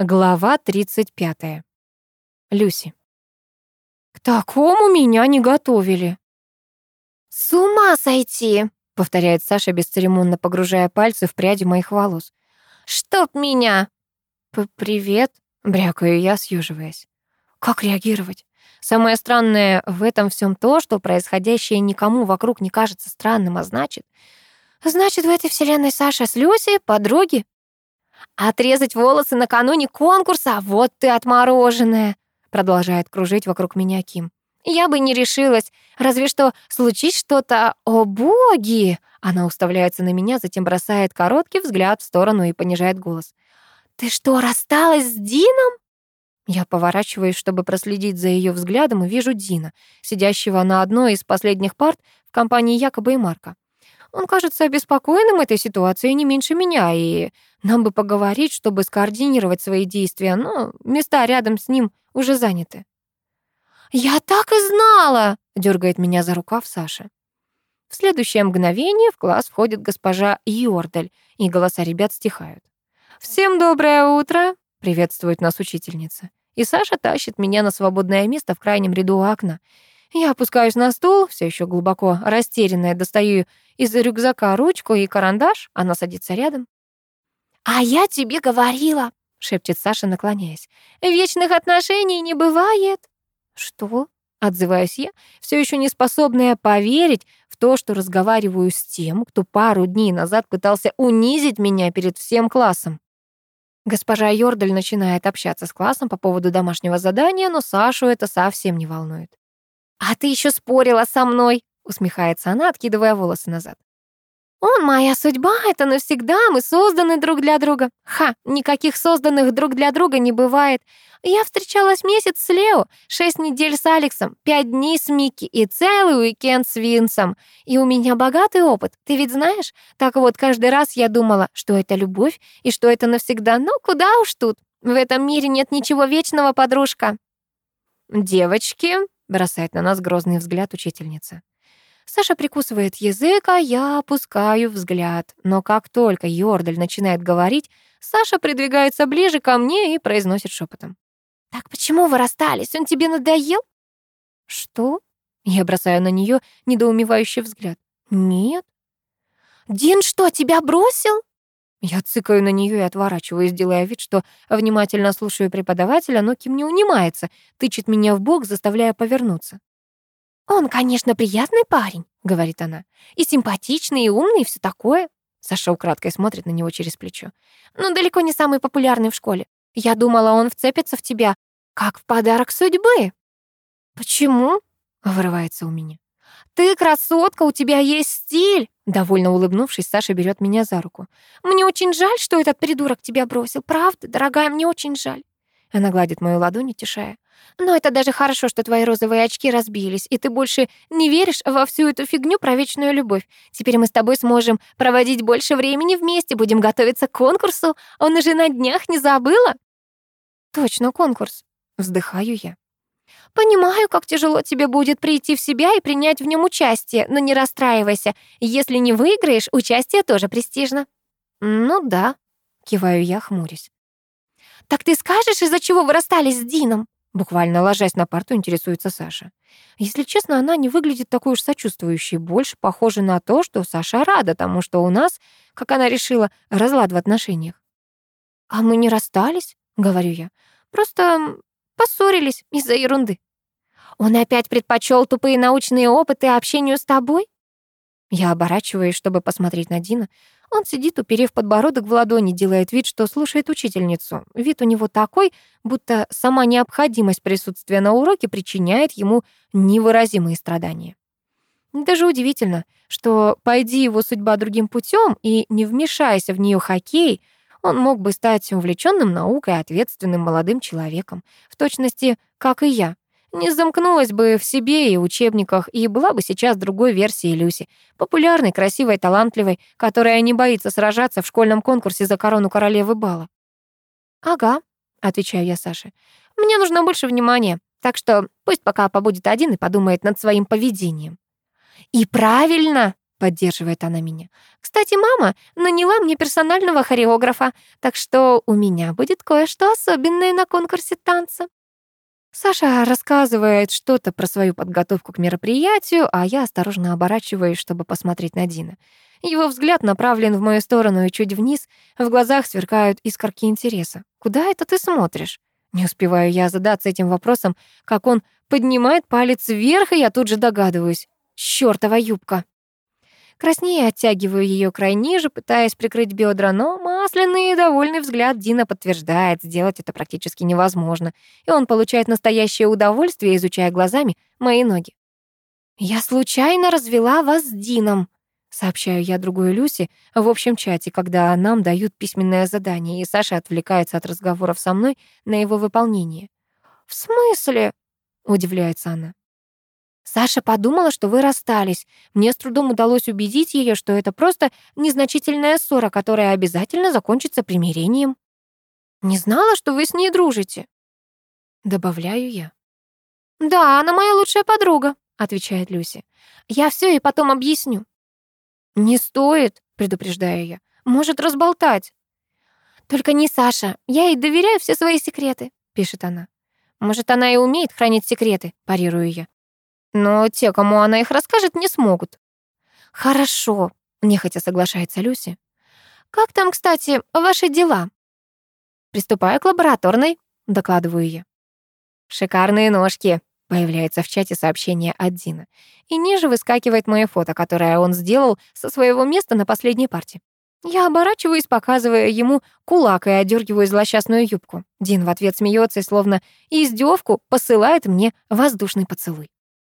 Глава 35. Люси. «К такому меня не готовили». «С ума сойти!» — повторяет Саша, бесцеремонно погружая пальцы в пряди моих волос. «Чтоб меня!» «Привет!» — брякаю я, съеживаясь. Как реагировать? Самое странное в этом всем то, что происходящее никому вокруг не кажется странным, а значит... Значит, в этой вселенной Саша с Люси подруги, «Отрезать волосы накануне конкурса? Вот ты отмороженная!» Продолжает кружить вокруг меня Ким. «Я бы не решилась. Разве что случись что-то... О, боги!» Она уставляется на меня, затем бросает короткий взгляд в сторону и понижает голос. «Ты что, рассталась с Дином?» Я поворачиваюсь, чтобы проследить за ее взглядом, и вижу Дина, сидящего на одной из последних парт в компании Якоба и Марка. Он кажется обеспокоенным этой ситуацией не меньше меня, и нам бы поговорить, чтобы скоординировать свои действия, но места рядом с ним уже заняты. «Я так и знала!» — дергает меня за рукав Саша. В следующее мгновение в класс входит госпожа Йордаль, и голоса ребят стихают. «Всем доброе утро!» — приветствует нас учительница. И Саша тащит меня на свободное место в крайнем ряду окна. Я опускаюсь на стул, все еще глубоко растерянная, достаю из рюкзака ручку и карандаш, она садится рядом. «А я тебе говорила», — шепчет Саша, наклоняясь. «Вечных отношений не бывает». «Что?» — отзываюсь я, все еще не способная поверить в то, что разговариваю с тем, кто пару дней назад пытался унизить меня перед всем классом. Госпожа Йордаль начинает общаться с классом по поводу домашнего задания, но Сашу это совсем не волнует. «А ты еще спорила со мной», — усмехается она, откидывая волосы назад. «Он моя судьба, это навсегда, мы созданы друг для друга. Ха, никаких созданных друг для друга не бывает. Я встречалась месяц с Лео, шесть недель с Алексом, пять дней с Микки и целый уикенд с Винсом. И у меня богатый опыт, ты ведь знаешь? Так вот, каждый раз я думала, что это любовь и что это навсегда. Ну, куда уж тут. В этом мире нет ничего вечного, подружка». «Девочки», — бросает на нас грозный взгляд учительница. Саша прикусывает язык, а я опускаю взгляд. Но как только Йордаль начинает говорить, Саша придвигается ближе ко мне и произносит шепотом. «Так почему вы расстались? Он тебе надоел?» «Что?» Я бросаю на нее недоумевающий взгляд. «Нет». «Дин что, тебя бросил?» Я цыкаю на нее и отворачиваюсь, делая вид, что внимательно слушаю преподавателя, но Ким не унимается, тычет меня в бок, заставляя повернуться. «Он, конечно, приятный парень», — говорит она, «и симпатичный, и умный, и все такое». Саша украдкой смотрит на него через плечо. «Но далеко не самый популярный в школе. Я думала, он вцепится в тебя, как в подарок судьбы». «Почему?» — вырывается у меня. «Ты красотка, у тебя есть стиль!» Довольно улыбнувшись, Саша берет меня за руку. «Мне очень жаль, что этот придурок тебя бросил. Правда, дорогая, мне очень жаль». Она гладит мою ладонь, утешая. Но это даже хорошо, что твои розовые очки разбились, и ты больше не веришь во всю эту фигню про вечную любовь. Теперь мы с тобой сможем проводить больше времени вместе, будем готовиться к конкурсу. Он уже на днях не забыла? Точно конкурс. Вздыхаю я. Понимаю, как тяжело тебе будет прийти в себя и принять в нем участие, но не расстраивайся. Если не выиграешь, участие тоже престижно. Ну да, киваю я, хмурясь. Так ты скажешь, из-за чего вы расстались с Дином? Буквально ложась на парту, интересуется Саша. Если честно, она не выглядит такой уж сочувствующей, больше похоже на то, что Саша рада тому, что у нас, как она решила, разлад в отношениях. «А мы не расстались», — говорю я. «Просто поссорились из-за ерунды». «Он опять предпочел тупые научные опыты общению с тобой?» Я оборачиваюсь, чтобы посмотреть на Дина. Он сидит, уперев подбородок в ладони, делает вид, что слушает учительницу. Вид у него такой, будто сама необходимость присутствия на уроке причиняет ему невыразимые страдания. Даже удивительно, что, пойди его судьба другим путем и не вмешайся в нее хоккей, он мог бы стать увлеченным наукой, ответственным молодым человеком, в точности, как и я, не замкнулась бы в себе и учебниках, и была бы сейчас другой версией Люси, популярной, красивой, талантливой, которая не боится сражаться в школьном конкурсе за корону королевы бала. «Ага», — отвечаю я Саше, — «мне нужно больше внимания, так что пусть пока побудет один и подумает над своим поведением». «И правильно!» Поддерживает она меня. Кстати, мама наняла мне персонального хореографа, так что у меня будет кое-что особенное на конкурсе танца. Саша рассказывает что-то про свою подготовку к мероприятию, а я осторожно оборачиваюсь, чтобы посмотреть на Дина. Его взгляд направлен в мою сторону и чуть вниз, в глазах сверкают искорки интереса. «Куда это ты смотришь?» Не успеваю я задаться этим вопросом, как он поднимает палец вверх, и я тут же догадываюсь. Чёртова юбка. Краснее оттягиваю ее край ниже, пытаясь прикрыть бедра, но масляный и довольный взгляд Дина подтверждает, сделать это практически невозможно, и он получает настоящее удовольствие, изучая глазами мои ноги. «Я случайно развела вас с Дином», — сообщаю я другой Люси в общем чате, когда нам дают письменное задание, и Саша отвлекается от разговоров со мной на его выполнение. «В смысле?» — удивляется она. Саша подумала, что вы расстались. Мне с трудом удалось убедить ее, что это просто незначительная ссора, которая обязательно закончится примирением. Не знала, что вы с ней дружите. Добавляю я. Да, она моя лучшая подруга, отвечает Люси. Я все ей потом объясню. Не стоит, предупреждаю я. Может разболтать. Только не Саша. Я ей доверяю все свои секреты, пишет она. Может, она и умеет хранить секреты, парирую я. Но те, кому она их расскажет, не смогут. Хорошо, нехотя соглашается Люси. Как там, кстати, ваши дела? Приступаю к лабораторной, докладываю я. Шикарные ножки, появляется в чате сообщение от Дина. И ниже выскакивает мое фото, которое он сделал со своего места на последней парте. Я оборачиваюсь, показывая ему кулак и одергиваю злосчастную юбку. Дин в ответ смеется и словно издевку посылает мне воздушный поцелуй.